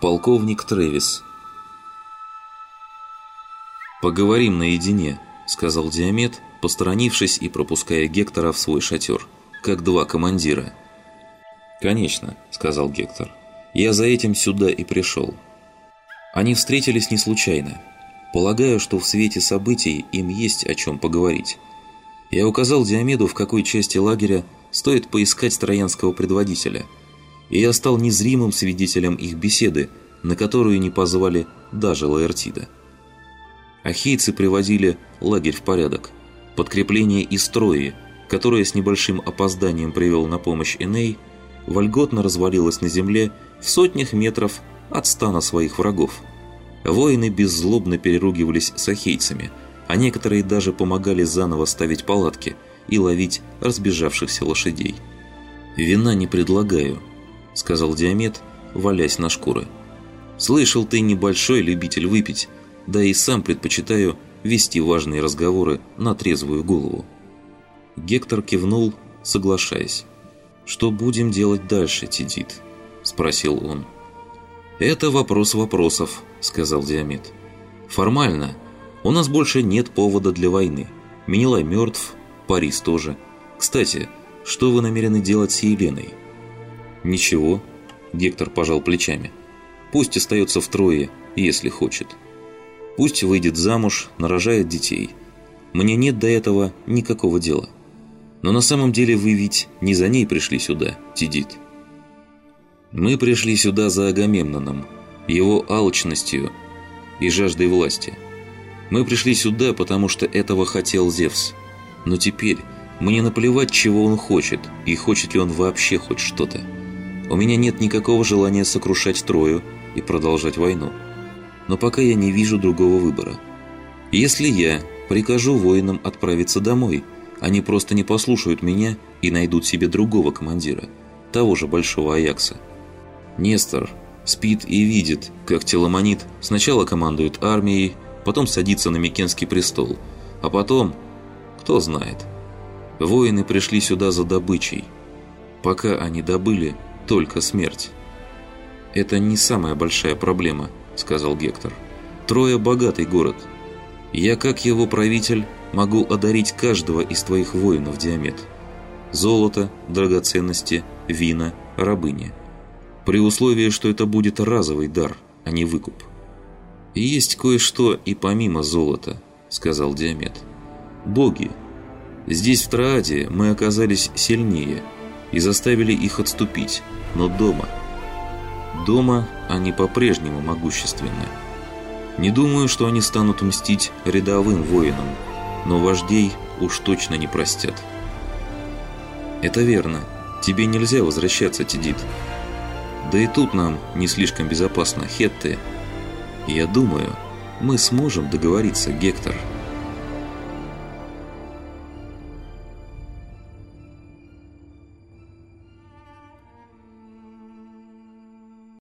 Полковник Трэвис «Поговорим наедине», — сказал Диамет, посторонившись и пропуская Гектора в свой шатер, как два командира. «Конечно», — сказал Гектор. «Я за этим сюда и пришел». Они встретились не случайно. Полагаю, что в свете событий им есть о чем поговорить. Я указал Диомеду, в какой части лагеря стоит поискать троянского предводителя — и я стал незримым свидетелем их беседы, на которую не позвали даже Лаэртида. Ахейцы приводили лагерь в порядок. Подкрепление из Трои, которое с небольшим опозданием привел на помощь Эней, вольготно развалилось на земле в сотнях метров от стана своих врагов. Воины беззлобно переругивались с ахейцами, а некоторые даже помогали заново ставить палатки и ловить разбежавшихся лошадей. «Вина не предлагаю», сказал Диамет, валясь на шкуры. «Слышал, ты небольшой любитель выпить, да и сам предпочитаю вести важные разговоры на трезвую голову». Гектор кивнул, соглашаясь. «Что будем делать дальше, Тидит?» – спросил он. «Это вопрос вопросов», – сказал Диамет. «Формально, у нас больше нет повода для войны. Менелай мертв, Парис тоже. Кстати, что вы намерены делать с Еленой?» «Ничего», – Гектор пожал плечами. «Пусть остается втрое, если хочет. Пусть выйдет замуж, нарожает детей. Мне нет до этого никакого дела. Но на самом деле вы ведь не за ней пришли сюда, Тидит. Мы пришли сюда за Агамемноном, его алчностью и жаждой власти. Мы пришли сюда, потому что этого хотел Зевс. Но теперь мне наплевать, чего он хочет, и хочет ли он вообще хоть что-то. У меня нет никакого желания сокрушать Трою и продолжать войну. Но пока я не вижу другого выбора. Если я прикажу воинам отправиться домой, они просто не послушают меня и найдут себе другого командира, того же большого Аякса. Нестор спит и видит, как Теламонит сначала командует армией, потом садится на Микенский престол, а потом, кто знает. Воины пришли сюда за добычей. Пока они добыли, только смерть. «Это не самая большая проблема», — сказал Гектор. «Трое – богатый город. Я, как его правитель, могу одарить каждого из твоих воинов Диамет. Золото, драгоценности, вина, рабыни. При условии, что это будет разовый дар, а не выкуп». «Есть кое-что и помимо золота», — сказал Диамет. «Боги. Здесь, в Трааде, мы оказались сильнее и заставили их отступить, но дома. Дома они по-прежнему могущественны. Не думаю, что они станут мстить рядовым воинам, но вождей уж точно не простят. Это верно. Тебе нельзя возвращаться, Тидит. Да и тут нам не слишком безопасно, Хетте. Я думаю, мы сможем договориться, Гектор.